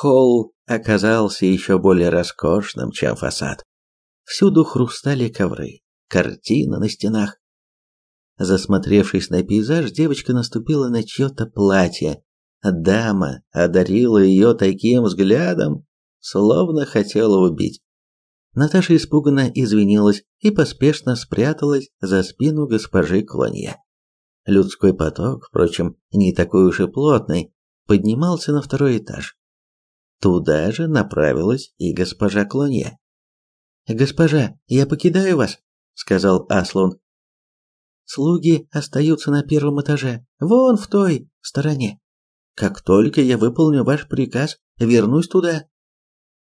Холл оказался еще более роскошным, чем фасад. Всюду хрустали ковры, картины на стенах. Засмотревшись на пейзаж, девочка наступила на чье-то платье. Дама одарила ее таким взглядом, словно хотела убить. Наташа испуганно извинилась и поспешно спряталась за спину госпожи Клонье. Людской поток, впрочем, не такой уж и плотный, поднимался на второй этаж. Туда же направилась и госпожа Клонье. «Госпожа, я покидаю вас», — сказал Аслун. «Слуги остаются на первом этаже, вон в той стороне. Как только я выполню ваш приказ, вернусь туда».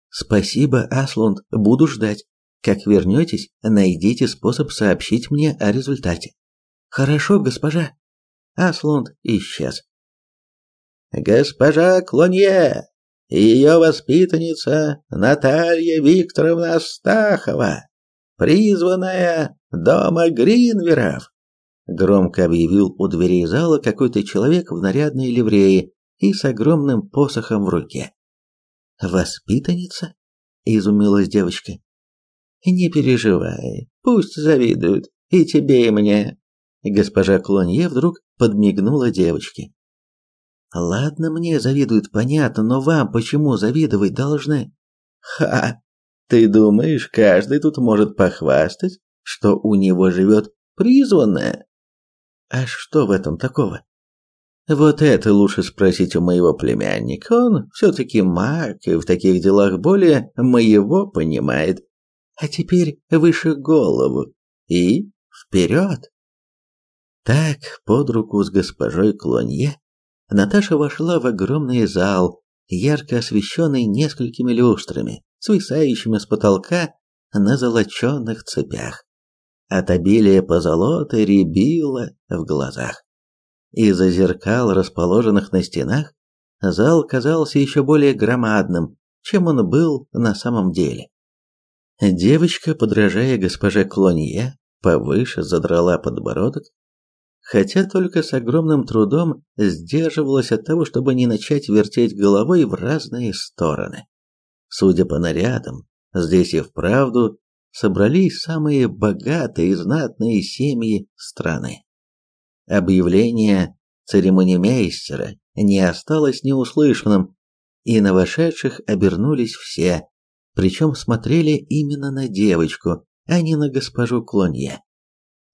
«Спасибо, Аслунд, буду ждать. Как вернетесь, найдите способ сообщить мне о результате». «Хорошо, госпожа». Аслунд исчез. «Госпожа Клонье!» Ее воспитанница Наталья Викторовна Астахова, призванная дома Гринверов, громко объявил у дверей зала какой-то человек в нарядной ливрее и с огромным посохом в руке. Воспитанница? изумилась девочка. Не переживай, пусть завидуют и тебе, и мне. Госпожа Клонье вдруг подмигнула девочке. Ладно, мне завидуют, понятно, но вам почему завидовать должны? Ха! Ты думаешь, каждый тут может похвастать, что у него живет призванная? А что в этом такого? Вот это лучше спросить у моего племянника. Он все-таки маг и в таких делах более моего понимает. А теперь выше голову и вперед. Так, под руку с госпожой Клонье, Наташа вошла в огромный зал, ярко освещенный несколькими люстрами, свисающими с потолка на золоченных цепях. От обилия позолоты рябило в глазах. Из-за зеркал, расположенных на стенах, зал казался еще более громадным, чем он был на самом деле. Девочка, подражая госпоже Клонье, повыше задрала подбородок хотя только с огромным трудом сдерживалась от того, чтобы не начать вертеть головой в разные стороны. Судя по нарядам, здесь и вправду собрались самые богатые и знатные семьи страны. Объявление церемонимейстера не осталось неуслышанным, и на вошедших обернулись все, причем смотрели именно на девочку, а не на госпожу Клонье.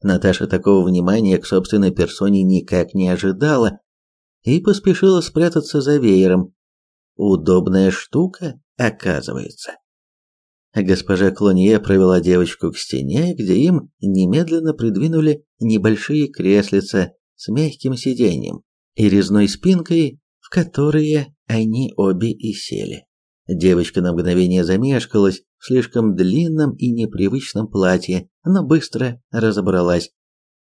Наташа такого внимания к собственной персоне никак не ожидала и поспешила спрятаться за веером. Удобная штука, оказывается. Госпожа Клонье провела девочку к стене, где им немедленно придвинули небольшие креслица с мягким сиденьем и резной спинкой, в которые они обе и сели. Девочка на мгновение замешкалась слишком длинном и непривычном платье, но быстро разобралась.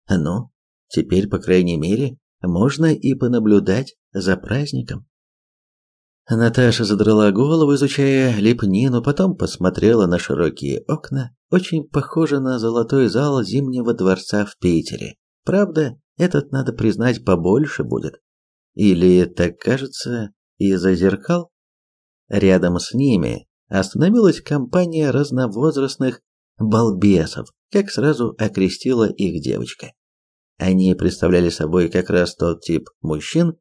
Ну, теперь, по крайней мере, можно и понаблюдать за праздником. Наташа задрала голову, изучая лепнину, потом посмотрела на широкие окна, очень похоже на золотой зал Зимнего дворца в Питере. Правда, этот, надо признать, побольше будет. Или так кажется из-за зеркал? Рядом с ними остановилась компания разновозрастных балбесов, как сразу окрестила их девочка. Они представляли собой как раз тот тип мужчин,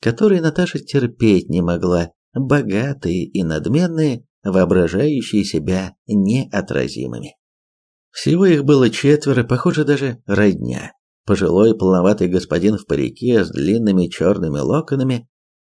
который Наташа терпеть не могла, богатые и надменные, воображающие себя неотразимыми. Всего их было четверо, похоже, даже родня. Пожилой полноватый господин в парике с длинными черными локонами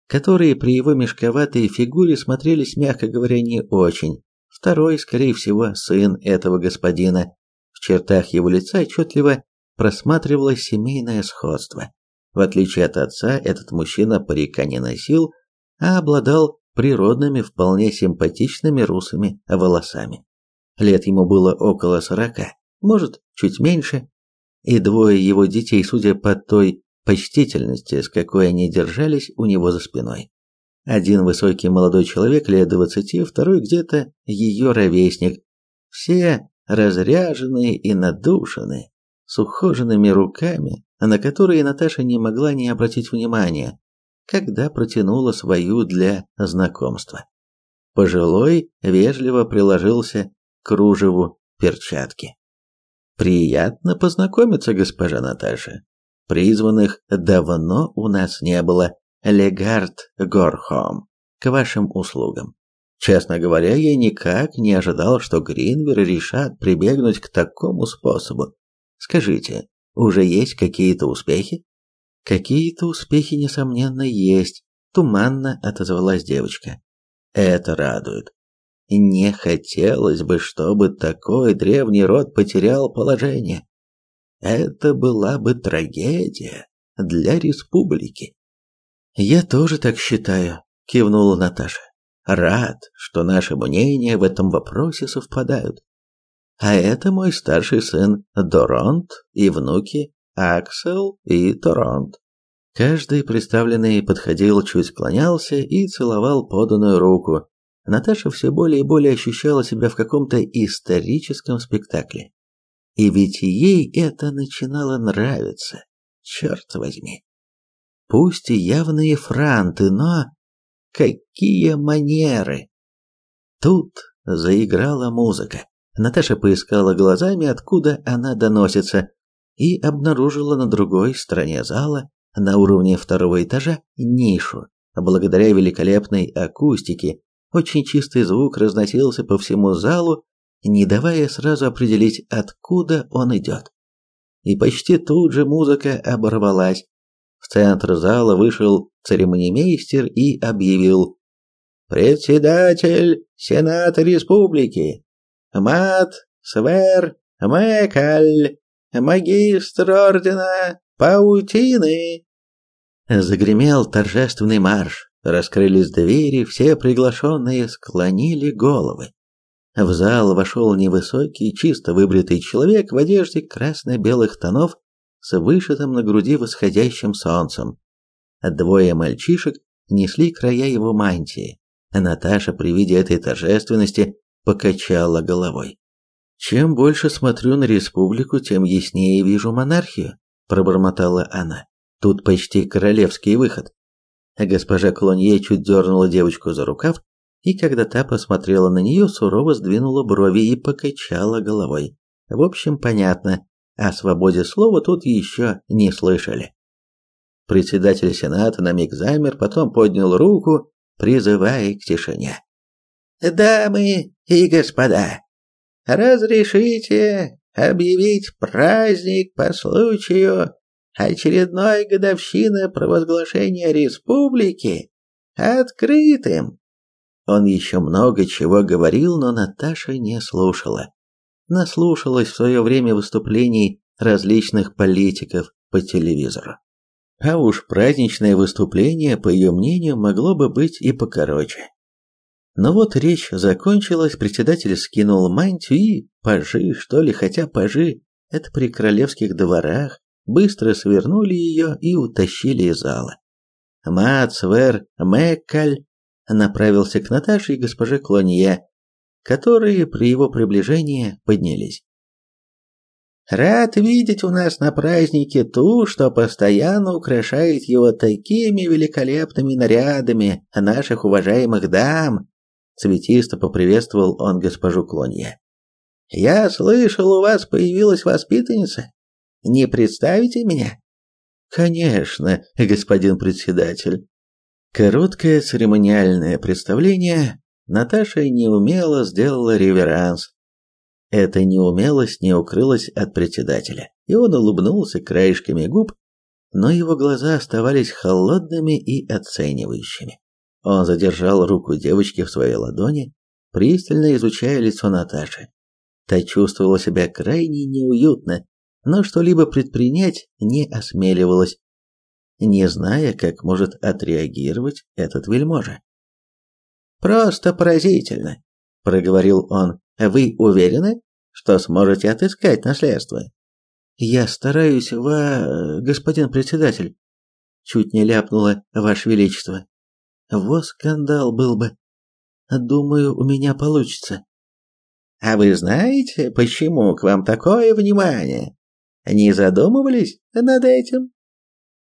которые при его мешковатой фигуре смотрелись, мягко говоря, не очень. Второй, скорее всего, сын этого господина. В чертах его лица отчетливо просматривалось семейное сходство. В отличие от отца, этот мужчина парика не носил, а обладал природными, вполне симпатичными русыми волосами. Лет ему было около сорока, может, чуть меньше, и двое его детей, судя по той почтительности, с какой они держались у него за спиной. Один высокий молодой человек лет двадцати, второй где-то ее ровесник. Все разряженные и надушенные, с ухоженными руками, на которые Наташа не могла не обратить внимания, когда протянула свою для знакомства. Пожилой вежливо приложился к кружеву перчатки. Приятно познакомиться, госпожа Наташа. Призванных давно у нас не было. Легард Горхом. К вашим услугам. Честно говоря, я никак не ожидал, что Гринвер решат прибегнуть к такому способу. Скажите, уже есть какие-то успехи? Какие-то успехи, несомненно, есть, туманно отозвалась девочка. Это радует. Не хотелось бы, чтобы такой древний род потерял положение. Это была бы трагедия для республики. Я тоже так считаю, кивнула Наташа. Рад, что наши мнения в этом вопросе совпадают. А это мой старший сын Доронт и внуки Аксел и Торонт. Каждый представленный подходил, чуть склонялся и целовал поданную руку. Наташа все более и более ощущала себя в каком-то историческом спектакле. И ведь ей это начинало нравиться, черт возьми. Пусть и явные франты, но какие манеры! Тут заиграла музыка. Наташа поискала глазами, откуда она доносится, и обнаружила на другой стороне зала, на уровне второго этажа, нишу. Благодаря великолепной акустике, очень чистый звук разносился по всему залу, не давая сразу определить, откуда он идет. И почти тут же музыка оборвалась. В центр зала вышел церемонимейстер и объявил «Председатель Сената Республики Мат Свер Мэкаль, магистр ордена Паутины. Загремел торжественный марш, раскрылись двери, все приглашенные склонили головы. В зал вошел невысокий, чисто выбритый человек в одежде красно-белых тонов с вышитым на груди восходящим солнцем. Двое мальчишек несли края его мантии. Наташа при виде этой торжественности покачала головой. Чем больше смотрю на республику, тем яснее вижу монархию, пробормотала она. Тут почти королевский выход. Госпожа Клонье чуть дернула девочку за рукав, и когда та посмотрела на нее, сурово сдвинула брови и покачала головой. В общем, понятно, о свободе слова тут еще не слышали. Председатель Сената на миг замер, потом поднял руку, призывая к тишине. «Дамы и господа, разрешите объявить праздник по случаю очередной годовщины провозглашения республики открытым. Он еще много чего говорил, но Наташа не слушала. Наслушалась в свое время выступлений различных политиков по телевизору. А уж праздничное выступление, по ее мнению, могло бы быть и покороче. Но вот речь закончилась, председатель скинул мантию и, пажи, что ли, хотя пажи, это при королевских дворах, быстро свернули ее и утащили из зала. Мацвер Мэккаль направился к Наташе и госпоже Клонье, которые при его приближении поднялись. Рад видеть у нас на празднике ту, что постоянно украшает его такими великолепными нарядами наших уважаемых дам, Цветисто поприветствовал он госпожу Клонье. «Я слышал, у вас появилась воспитанница. Не представите меня?» «Конечно, господин председатель». Короткое церемониальное представление Наташа неумело сделала реверанс. Эта неумелость не укрылась от председателя, и он улыбнулся краешками губ, но его глаза оставались холодными и оценивающими. Он задержал руку девочки в своей ладони, пристально изучая лицо Наташи. Та чувствовала себя крайне неуютно, но что-либо предпринять не осмеливалась, не зная, как может отреагировать этот вельможа. «Просто поразительно», — проговорил он. «Вы уверены, что сможете отыскать наследство?» «Я стараюсь, ва... господин председатель», — чуть не ляпнула ваше величество. Вот скандал был бы. Думаю, у меня получится. А вы знаете, почему к вам такое внимание? Не задумывались над этим?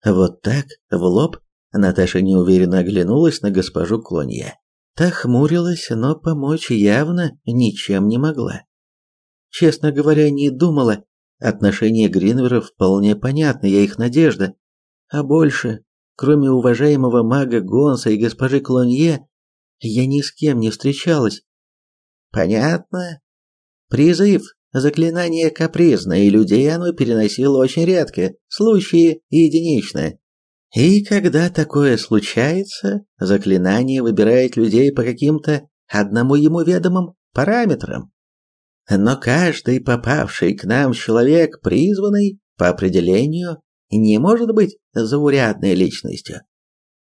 Вот так, в лоб, Наташа неуверенно оглянулась на госпожу Клонье. Та хмурилась, но помочь явно ничем не могла. Честно говоря, не думала. Отношения Гринверов вполне понятны, я их надежда. А больше, кроме уважаемого мага Гонса и госпожи Клонье, я ни с кем не встречалась. Понятно. Призыв заклинание капризное, и людей оно переносило очень редко, случаи единичные. И когда такое случается, заклинание выбирает людей по каким-то одному ему ведомым параметрам. Но каждый попавший к нам человек, призванный по определению, не может быть заурядной личностью.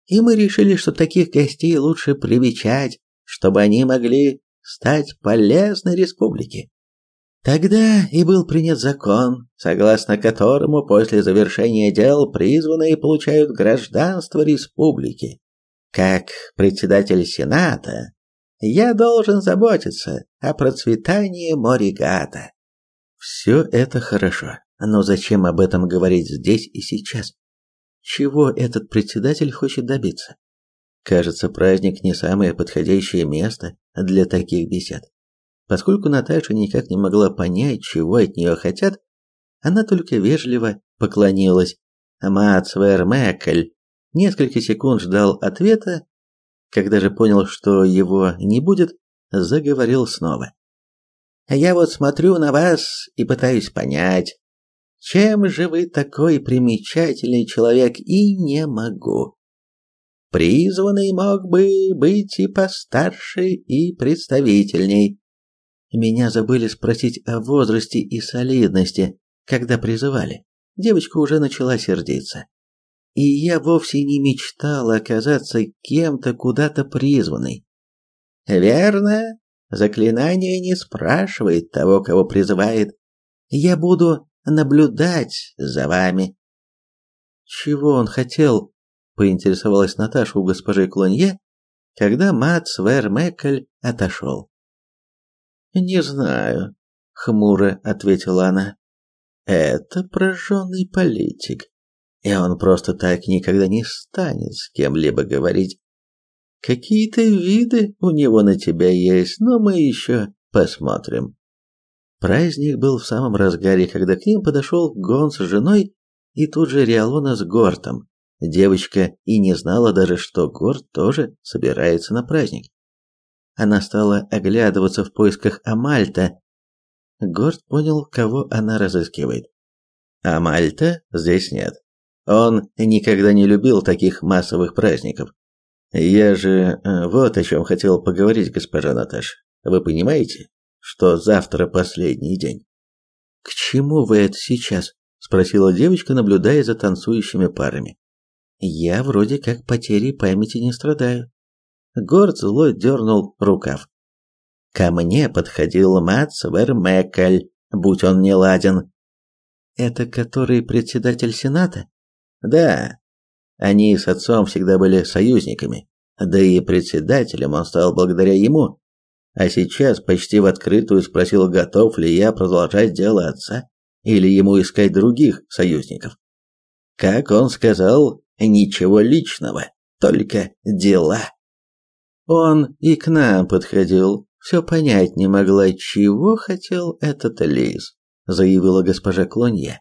И мы решили, что таких гостей лучше привечать, чтобы они могли стать полезной республике. Тогда и был принят закон, согласно которому после завершения дел призванные получают гражданство республики. Как председатель Сената, я должен заботиться о процветании Моригата. Все это хорошо, но зачем об этом говорить здесь и сейчас? Чего этот председатель хочет добиться? Кажется, праздник не самое подходящее место для таких бесед. Поскольку Наташа никак не могла понять, чего от нее хотят, она только вежливо поклонилась. Мацвер Мэкль несколько секунд ждал ответа, когда же понял, что его не будет, заговорил снова. «Я вот смотрю на вас и пытаюсь понять, чем же вы такой примечательный человек и не могу. Призванный мог бы быть и постарше, и представительней, меня забыли спросить о возрасте и солидности, когда призывали. Девочка уже начала сердиться. И я вовсе не мечтала оказаться кем-то куда-то призванной. Верно, заклинание не спрашивает того, кого призывает. Я буду наблюдать за вами. Чего он хотел? поинтересовалась Наташа у госпожи Клонье, когда Мац Вермекель отошел. «Не знаю», — хмуро ответила она. «Это прожженный политик, и он просто так никогда не станет с кем-либо говорить. Какие-то виды у него на тебя есть, но мы еще посмотрим». Праздник был в самом разгаре, когда к ним подошел Гон с женой и тут же Риалона с Гортом. Девочка и не знала даже, что Горд тоже собирается на праздник. Она стала оглядываться в поисках Амальта. Горд понял, кого она разыскивает. Амальта здесь нет. Он никогда не любил таких массовых праздников. Я же э, вот о чем хотел поговорить, госпожа Наташа. Вы понимаете, что завтра последний день? К чему вы это сейчас? спросила девочка, наблюдая за танцующими парами. Я вроде как потерей памяти не страдаю. Горд зло дернул рукав. Ко мне подходил Мац Вермекель, будь он не ладен. Это который председатель Сената? Да. Они с отцом всегда были союзниками. Да и председателем он стал благодаря ему. А сейчас почти в открытую спросил, готов ли я продолжать дело отца или ему искать других союзников. Как он сказал, ничего личного, только дела. Он и к нам подходил. Все понять не могла, чего хотел этот лис, заявила госпожа Клонье.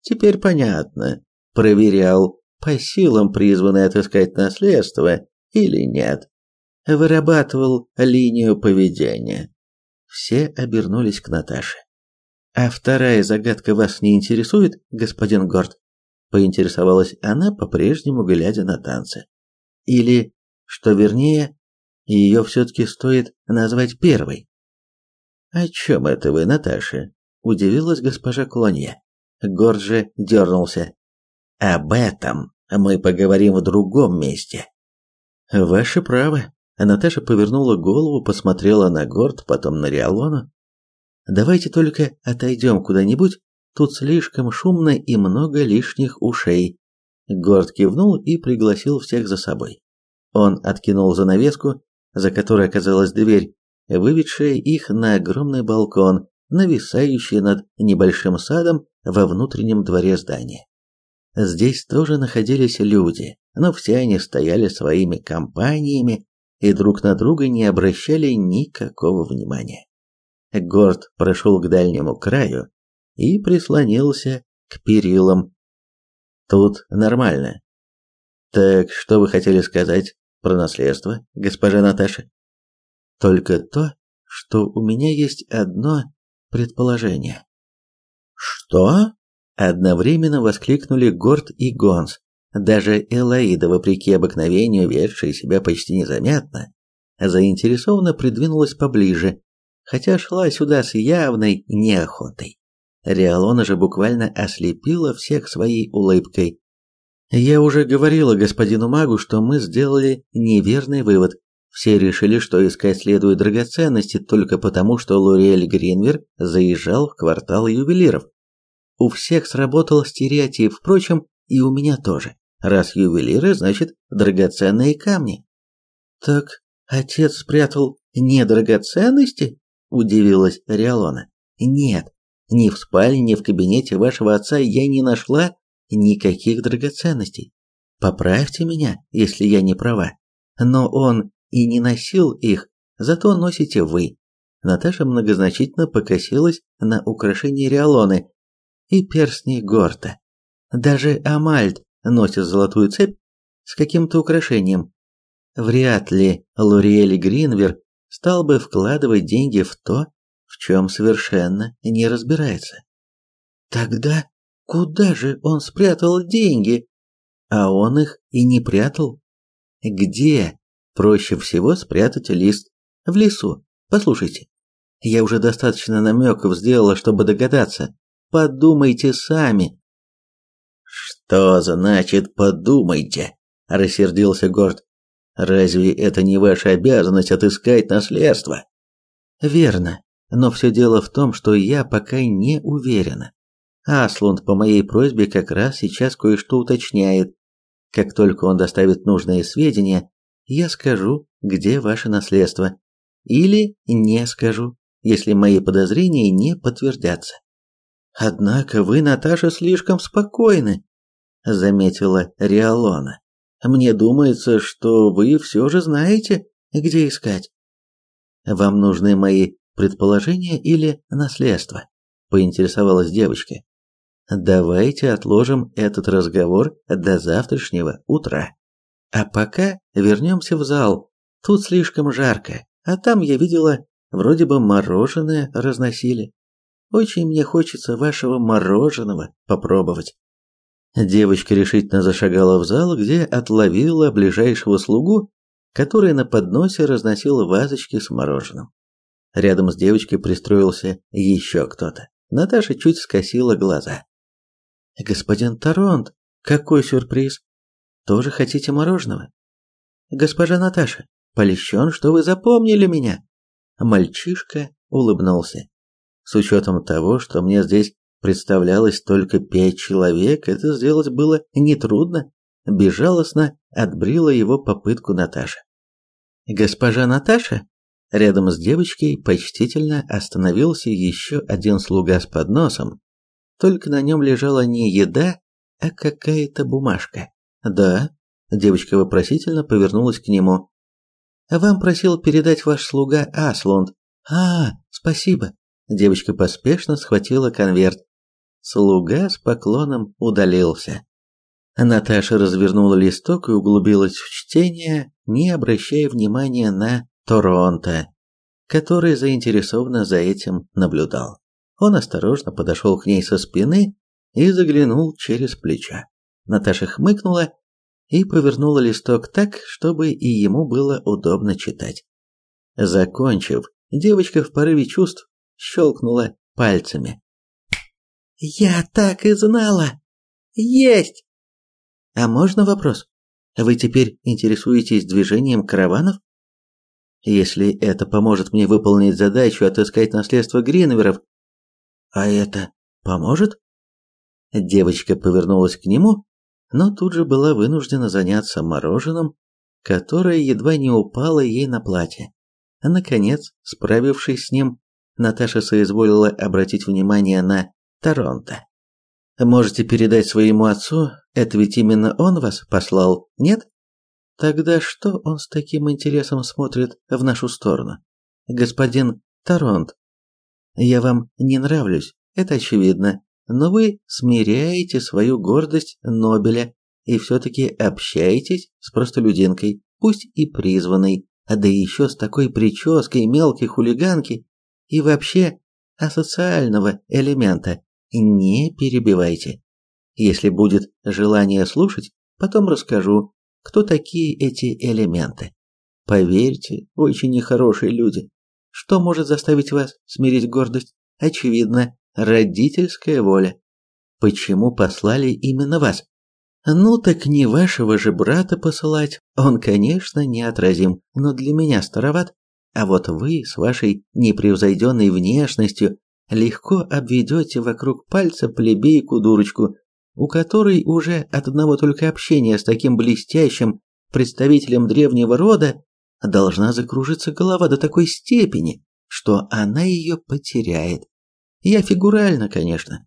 Теперь понятно. Проверял, по силам призванный отыскать наследство или нет. Вырабатывал линию поведения. Все обернулись к Наташе. А вторая загадка вас не интересует, господин Горд? Поинтересовалась она, по-прежнему глядя на танцы. Или, что вернее, ее все-таки стоит назвать первой. «О чем это вы, Наташа?» – удивилась госпожа Клонье. Горджи дернулся. «Об этом мы поговорим в другом месте». «Ваше право». Наташа повернула голову, посмотрела на Горд, потом на Риалону. «Давайте только отойдем куда-нибудь, тут слишком шумно и много лишних ушей». Горд кивнул и пригласил всех за собой. Он откинул занавеску, за которой оказалась дверь, выведшая их на огромный балкон, нависающий над небольшим садом во внутреннем дворе здания. Здесь тоже находились люди, но все они стояли своими компаниями и друг на друга не обращали никакого внимания. Горд прошел к дальнему краю и прислонился к перилам. Тут нормально. Так что вы хотели сказать про наследство, госпожа Наташа? Только то, что у меня есть одно предположение. Что? Одновременно воскликнули Горд и Гонс. Даже Элаида, вопреки обыкновению, ведшая себя почти незаметно, заинтересованно придвинулась поближе, хотя шла сюда с явной неохотой. Реалона же буквально ослепила всех своей улыбкой. Я уже говорила господину магу, что мы сделали неверный вывод. Все решили, что искать следует драгоценности только потому, что Лориэль Гринвер заезжал в квартал ювелиров. У всех сработал стереотип, впрочем, и у меня тоже. Раз ювелиры, значит, драгоценные камни. Так отец спрятал не драгоценности? Удивилась Риалона. Нет, ни в спальне, ни в кабинете вашего отца я не нашла никаких драгоценностей. Поправьте меня, если я не права. Но он и не носил их, зато носите вы. Наташа многозначительно покосилась на украшение Риалоны и перстни Горта. Даже Амальд носит золотую цепь с каким-то украшением. Вряд ли Лориэль Гринвер стал бы вкладывать деньги в то, в чем совершенно не разбирается. Тогда куда же он спрятал деньги? А он их и не прятал. Где проще всего спрятать лист? В лесу. Послушайте, я уже достаточно намеков сделала, чтобы догадаться. Подумайте сами. Что значит подумайте? рассердился Горд. Разве это не ваша обязанность отыскать наследство? Верно, но все дело в том, что я пока не уверена. Аслунд по моей просьбе как раз сейчас кое-что уточняет. Как только он доставит нужные сведения, я скажу, где ваше наследство. Или не скажу, если мои подозрения не подтвердятся. Однако вы, Наташа, слишком спокойны, заметила Риалона. Мне думается, что вы все же знаете, где искать. Вам нужны мои предположения или наследство? поинтересовалась девочка. Давайте отложим этот разговор до завтрашнего утра. А пока вернемся в зал. Тут слишком жарко, а там я видела, вроде бы мороженое разносили. Очень мне хочется вашего мороженого попробовать. Девочка решительно зашагала в зал, где отловила ближайшего слугу, который на подносе разносил вазочки с мороженым. Рядом с девочкой пристроился еще кто-то. Наташа чуть скосила глаза. «Господин Таронт, какой сюрприз! Тоже хотите мороженого?» «Госпожа Наташа, польщен, что вы запомнили меня!» Мальчишка улыбнулся. С учетом того, что мне здесь представлялось только пять человек, это сделать было нетрудно. Безжалостно отбрила его попытку Наташа. «Госпожа Наташа?» Рядом с девочкой почтительно остановился еще один слуга с подносом, только на нем лежала не еда, а какая-то бумажка. «Да?» Девочка вопросительно повернулась к нему. «Вам просил передать ваш слуга Аслунд». «А, спасибо. Девочка поспешно схватила конверт. Слуга с поклоном удалился. Наташа развернула листок и углубилась в чтение, не обращая внимания на Торонто, который заинтересованно за этим наблюдал. Он осторожно подошел к ней со спины и заглянул через плечо. Наташа хмыкнула и повернула листок так, чтобы и ему было удобно читать. Закончив, девочка в порыве чувств щелкнула пальцами. «Я так и знала! Есть!» «А можно вопрос? Вы теперь интересуетесь движением караванов?» «Если это поможет мне выполнить задачу отыскать наследство Гринверов...» «А это поможет?» Девочка повернулась к нему, но тут же была вынуждена заняться мороженым, которое едва не упало ей на платье. Наконец, справившись с ним, Наташа соизволила обратить внимание на Торонто. Можете передать своему отцу, это ведь именно он вас послал, нет? Тогда что он с таким интересом смотрит в нашу сторону? Господин Таронт, я вам не нравлюсь, это очевидно, но вы смиряете свою гордость Нобеля и все-таки общаетесь с простолюдинкой, пусть и призванной, а да еще с такой прической мелкой хулиганки и вообще асоциального элемента. Не перебивайте. Если будет желание слушать, потом расскажу, кто такие эти элементы. Поверьте, очень нехорошие люди. Что может заставить вас смирить гордость? Очевидно, родительская воля. Почему послали именно вас? Ну так не вашего же брата посылать. Он, конечно, неотразим, но для меня староват. А вот вы с вашей непревзойденной внешностью легко обведете вокруг пальца плебейку-дурочку, у которой уже от одного только общения с таким блестящим представителем древнего рода должна закружиться голова до такой степени, что она ее потеряет. Я фигурально, конечно.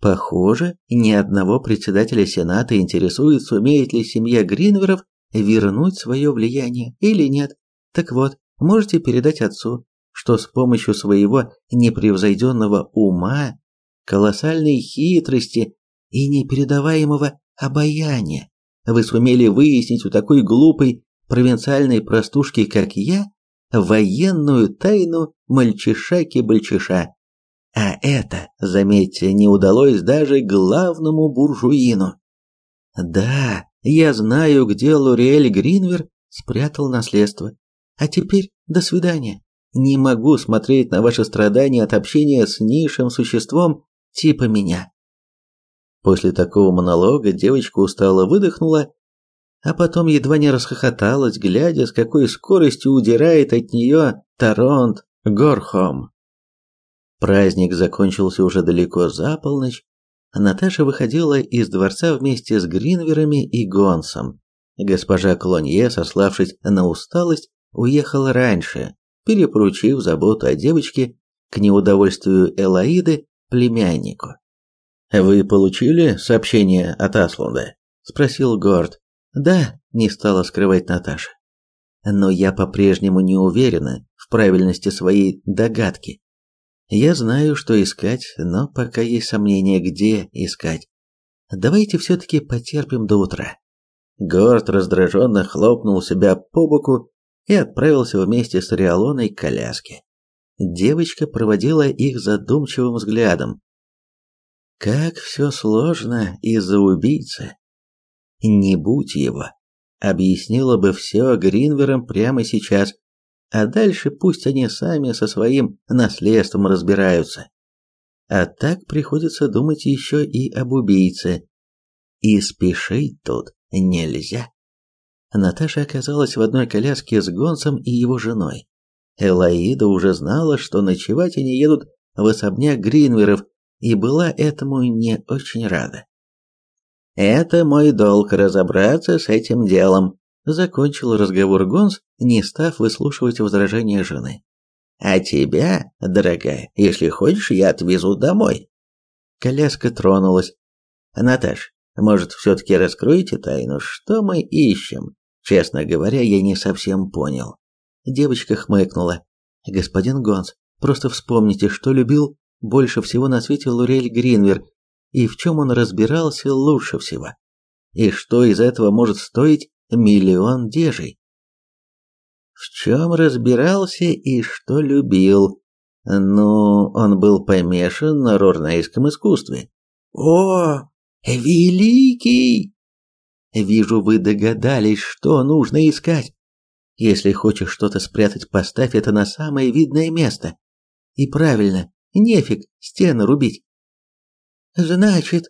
Похоже, ни одного председателя Сената интересует, сумеет ли семья Гринверов вернуть свое влияние или нет. Так вот, можете передать отцу, что с помощью своего непревзойденного ума, колоссальной хитрости и непередаваемого обаяния вы сумели выяснить у такой глупой провинциальной простушки, как я, военную тайну мальчиша-кибальчиша. А это, заметьте, не удалось даже главному буржуину. Да, я знаю, где Лориэль Гринвер спрятал наследство. А теперь до свидания. Не могу смотреть на ваши страдания от общения с низшим существом типа меня. После такого монолога девочка устало выдохнула, а потом едва не расхохоталась, глядя, с какой скоростью удирает от нее Таронт Горхом. Праздник закончился уже далеко за полночь. Наташа выходила из дворца вместе с Гринверами и Гонсом. Госпожа Клонье, сославшись на усталость, уехала раньше, перепоручив заботу о девочке к неудовольствию Элаиды племяннику. «Вы получили сообщение от Аслунда?» – спросил Горд. «Да», – не стала скрывать Наташа. «Но я по-прежнему не уверена в правильности своей догадки. Я знаю, что искать, но пока есть сомнения, где искать. Давайте все-таки потерпим до утра». Горд раздраженно хлопнул себя по боку и отправился вместе с Риалоной к коляске. Девочка проводила их задумчивым взглядом, как все сложно из-за убийцы. Не будь его, объяснила бы все Гринверам прямо сейчас, а дальше пусть они сами со своим наследством разбираются. А так приходится думать еще и об убийце. И спешить тут нельзя. Наташа оказалась в одной коляске с Гонсом и его женой. Элаида уже знала, что ночевать они едут в особняк Гринверов, и была этому не очень рада. «Это мой долг разобраться с этим делом», – закончил разговор Гонс, не став выслушивать возражения жены. «А тебя, дорогая, если хочешь, я отвезу домой». Коляска тронулась. «Наташ, может, все-таки раскроете тайну, что мы ищем?» Честно говоря, я не совсем понял. Девочка хмыкнула. «Господин Гонс, просто вспомните, что любил больше всего на свете Лурель Гринвер и в чем он разбирался лучше всего. И что из этого может стоить миллион дежей. В чем разбирался и что любил? Ну, он был помешан на рорнейском искусстве. О, великий! Вижу, вы догадались, что нужно искать. Если хочешь что-то спрятать, поставь это на самое видное место. И правильно, Нефиг стены рубить. Значит,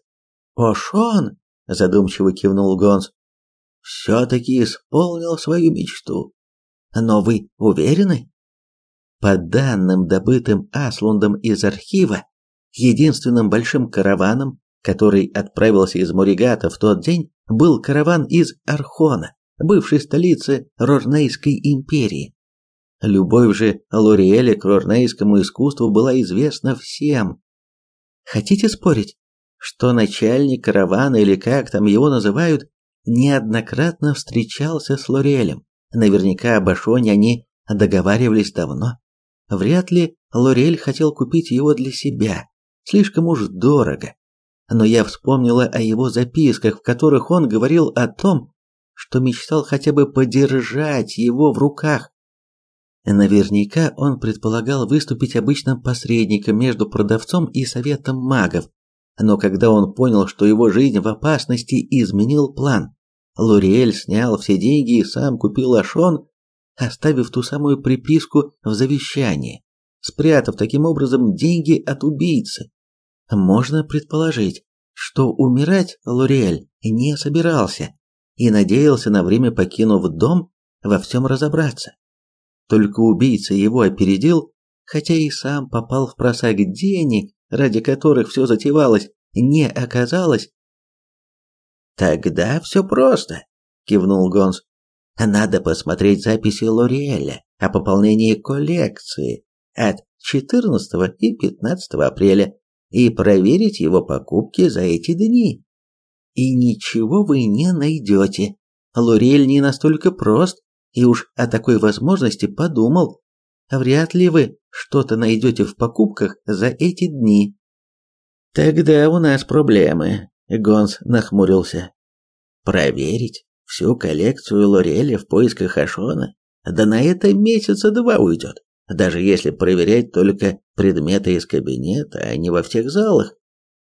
Ошон, задумчиво кивнул Гонс, все-таки исполнил свою мечту. Но вы уверены? По данным, добытым Аслундом из архива, единственным большим караваном, который отправился из Муригата в тот день, был караван из Архона, бывшей столицы Рорнейской империи. Любовь же Лориэля к рорнейскому искусству была известна всем. Хотите спорить, что начальник каравана или как там его называют, неоднократно встречался с Лорелем. Наверняка об Ашоне они договаривались давно. Вряд ли Лорель хотел купить его для себя. Слишком уж дорого. Но я вспомнила о его записках, в которых он говорил о том, что мечтал хотя бы подержать его в руках. Наверняка он предполагал выступить обычным посредником между продавцом и советом магов, но когда он понял, что его жизнь в опасности, изменил план. Лориэль снял все деньги и сам купил Ашон, оставив ту самую приписку в завещании, спрятав таким образом деньги от убийцы. Можно предположить, что умирать Лориэль не собирался и надеялся на время покинув дом во всем разобраться. Только убийца его опередил, хотя и сам попал в просак денег, ради которых все затевалось, не оказалось. Тогда все просто, кивнул Гонс. Надо посмотреть записи Лориэля о пополнении коллекции от 14 и 15 апреля и проверить его покупки за эти дни. И ничего вы не найдете. Лорель не настолько прост, и уж о такой возможности подумал. Вряд ли вы что-то найдете в покупках за эти дни. Тогда у нас проблемы, Гонс нахмурился. Проверить всю коллекцию Лореля в поисках Ашона? Да на это месяца два уйдет, даже если проверять только предметы из кабинета, а не во всех залах.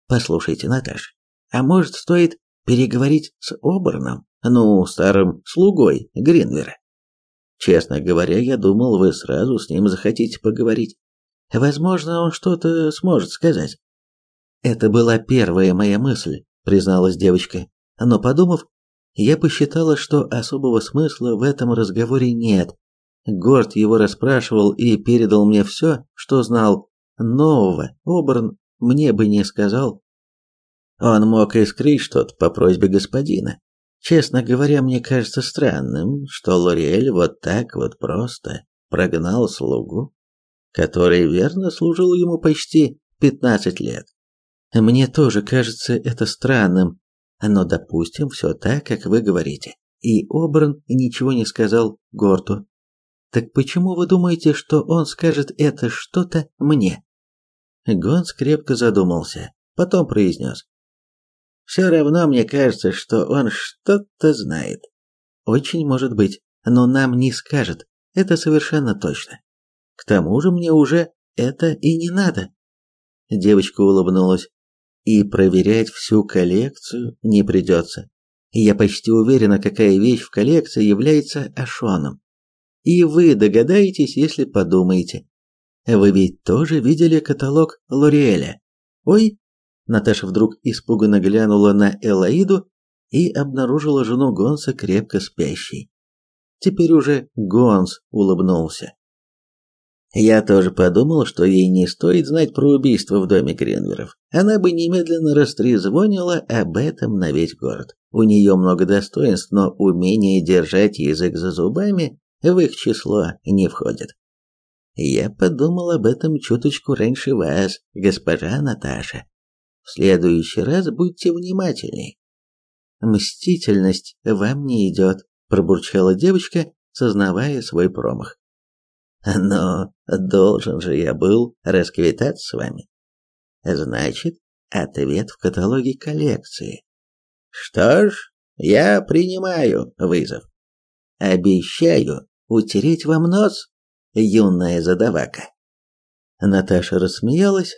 Послушайте, Наташа, а может стоит переговорить с Оберном, ну, старым слугой Гринвера? Честно говоря, я думал, вы сразу с ним захотите поговорить. Возможно, он что-то сможет сказать. Это была первая моя мысль, призналась девочка. Но подумав, я посчитала, что особого смысла в этом разговоре нет. Горд его расспрашивал и передал мне все, что знал. Нового Оберн мне бы не сказал. Он мог и скрыть что-то по просьбе господина. Честно говоря, мне кажется странным, что Лориэль вот так вот просто прогнал слугу, который верно служил ему почти пятнадцать лет. Мне тоже кажется это странным, но допустим все так, как вы говорите. И Обран ничего не сказал Горту. Так почему вы думаете, что он скажет это что-то мне? Гонс крепко задумался, потом произнес. Все равно мне кажется, что он что-то знает. Очень может быть, но нам не скажет. Это совершенно точно. К тому же мне уже это и не надо. Девочка улыбнулась. И проверять всю коллекцию не придется. Я почти уверена, какая вещь в коллекции является Ашоном. И вы догадаетесь, если подумаете. Вы ведь тоже видели каталог Лориэля? Ой, Наташа вдруг испуганно глянула на Элаиду и обнаружила жену Гонса крепко спящей. Теперь уже Гонс улыбнулся. Я тоже подумал, что ей не стоит знать про убийство в доме Гринверов. Она бы немедленно растрезвонила об этом на весь город. У нее много достоинств, но умение держать язык за зубами в их число не входит. Я подумал об этом чуточку раньше вас, госпожа Наташа. Следующий раз будьте внимательней. Мстительность вам не идет, пробурчала девочка, сознавая свой промах. Но должен же я был расквитаться с вами. Значит, ответ в каталоге коллекции. Что ж, я принимаю вызов. Обещаю утереть вам нос, юная задавака. Наташа рассмеялась.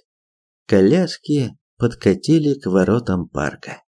Коляски подкатили к воротам парка.